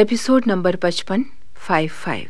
Episode number पचपन five five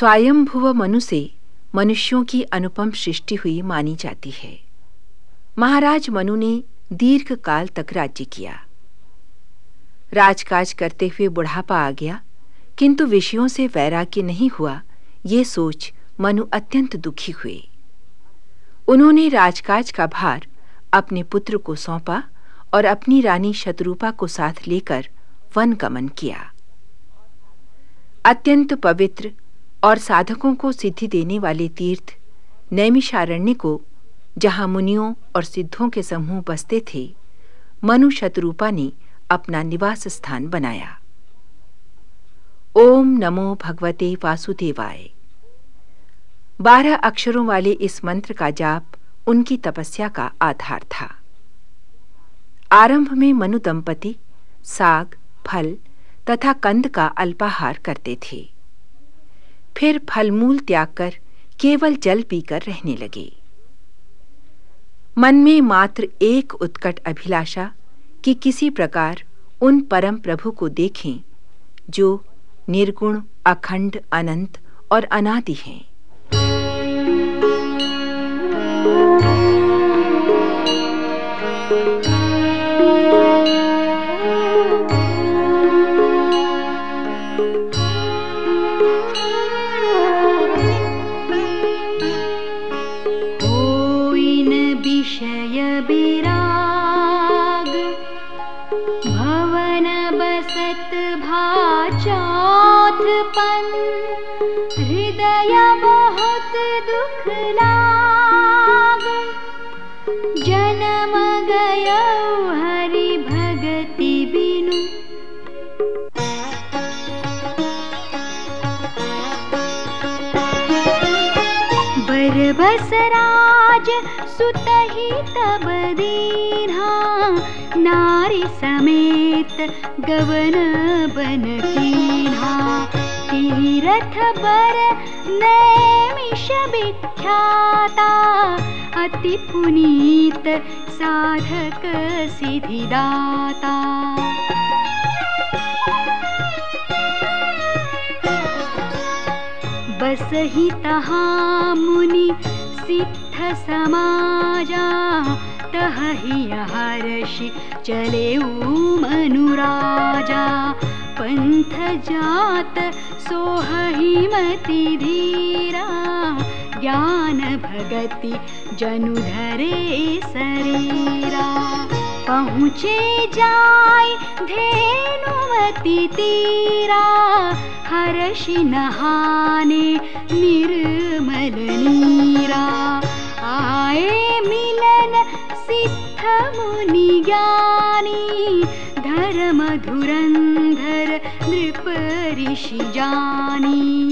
Swayambhuva Manu से मनुष्यों की अनुपम सृष्टि हुई मानी जाती है। महाराज मनु ने दीर्घ काल तक राज्य किया। राजकाज करते हुए बुढ़ापा आ गया, किंतु विषयों से वैराग्य नहीं हुआ, ये सोच मनु अत्यंत दुखी हुए। उन्होंने राजकाज का भार अपने पुत्र को सौंपा और अपनी रानी शत्रुपा को साथ लेकर वन गमन किया। अत्यंत पवित्र और साधकों को सिद्धि देने वाले तीर्थ, नैमिषारण्य को, जहाँ मुनियों और सिद्धों के समूह बसते थे मनु शत्रुपा ने अपना निवास स्थान बनाया। ओम नमो भगवते वासुदेवाय। बारह अक्षरों वाले इस मंत्र का जाप उनकी तपस्या का आधार था। आरंभ में मनु दंपति साग, फल तथा कंद का अल्पाहार करते थे। फिर फलमूल त्याग कर केवल जल पीकर रहने लगे। मन में मात्र एक उत्कट अभिलाषा कि किसी प्रकार उन परम प्रभु को देखें, जो निर्गुण, अखंड, अनंत और अनादि हैं। हृदय बहुत दुख लाग जन्म गय हरि भगति बिनु। बरबस राज सुतही तब दीन्हा नारी समेत गवन बन कीन्हा तीरथ बर नैमिष विख्याता, अति पुनीत साधक सिद्धिदाता। बस ही तहा मुनि सिद्ध समाजा, तह ही हर्षि चले मनुराजा। पंथ जात सोहमति धीरा ज्ञान भगति जनु धरे शरीरा। पहुँचे जाय धेनुमति तीरा हर्षि नहाने निर्मल नीरा। आए मिलन सिद्ध मुनि ज्ञानी धुरंधर नृप ऋषि जानी।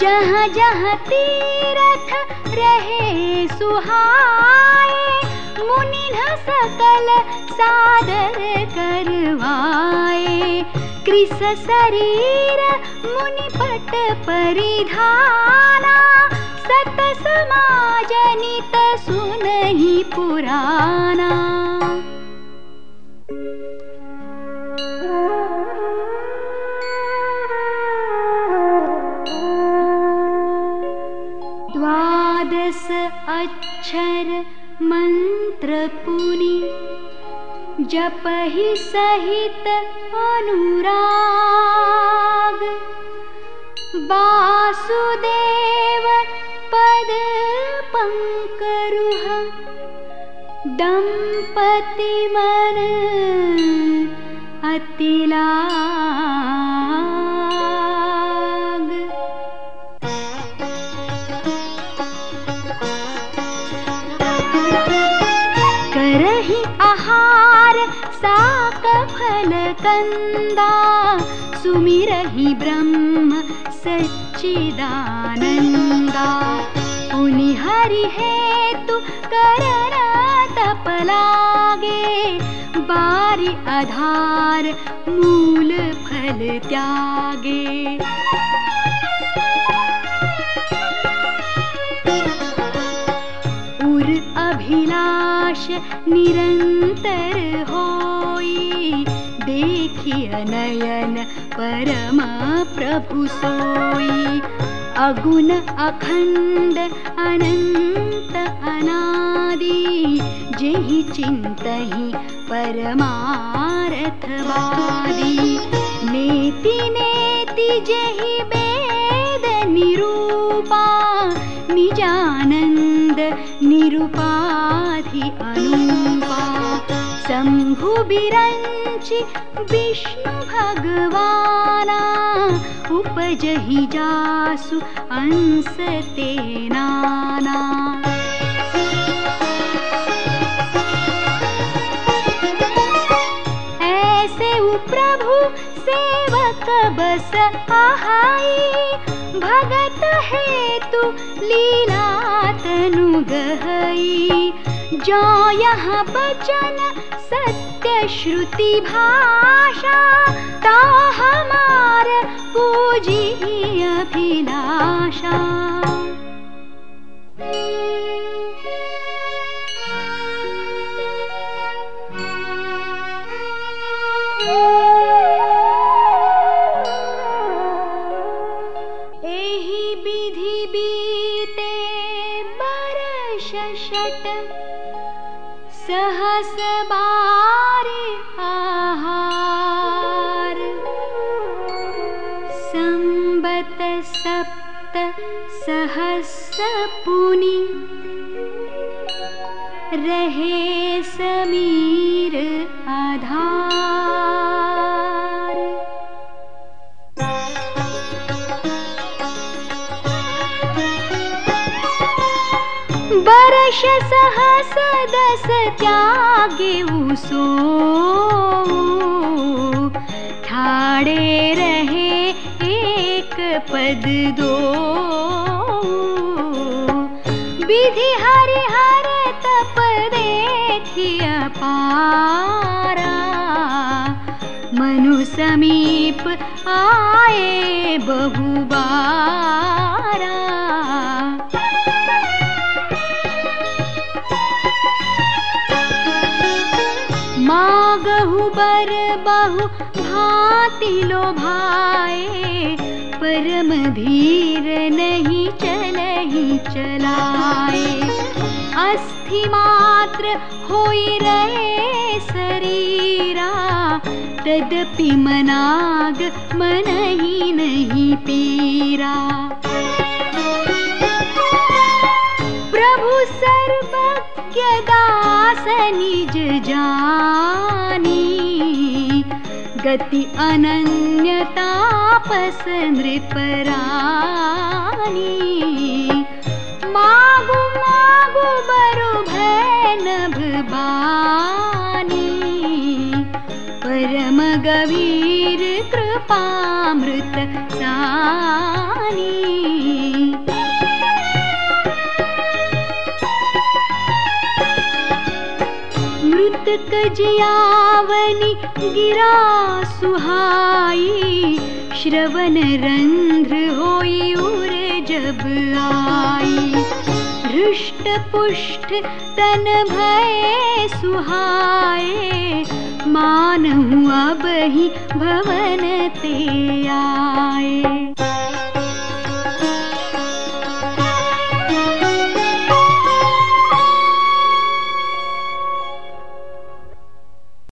जहाँ जहाँ तीरथ रहे सुहाए मुनि सकल सादर करवाए। कृष शरीर मुनि पट द्वादश अक्षर मन्त्रपुनि। जपहि सहित अनुराग। वासुदेव वासुदे पदपङ्करु दम्पतिमन अतिला। कंदा सुमिरहि ब्रह्म सच्चिदानन्दा। पुनि हरि हेतु करना तप लागे बारी आधार मूल फल त्यागे निरंतर होई। देखिय नयन परम प्रभु सोई। अगुण अखंड अनंत अनादि जेहि चिंतहि परमार्थवादी। नेति नेति जेहि वेद निरूपा निजानंद निरुपाधि अनुपा शंभु बिरंचि विष्णु भगवाना उपजहि जासु अंस ते नाना। ऐसे प्रभु सेवक बस आहाई भगत हेतु लीला तनु गहई जो यह बचन सत्य श्रुति भाषा ता हमार पूजी अभिलाषा। सप्त सहस पुनि रहे समीर आधार। बरस सहस दस त्यागे उसो। ठाड़े रहे पद दो विधि हरि हर तप देखिया पारा। मनु समीप आए बहुबारा मागहु बर बहु भांति लो भाए परम धीर नहीं चलही चलाए। अस्थि मात्र होई रहे शरीरा, तदपि मनाग मन ही नहीं पीरा। प्रभु सर्वज्ञ दास निज जानी। गति अनन्यता पस मृतक जियावनि गिरा सुहाई। श्रवण रंध्र होई उर जब आई। हृष्ट पुष्ट तन भय सुहाए मान हुआ बही भवन ते आए।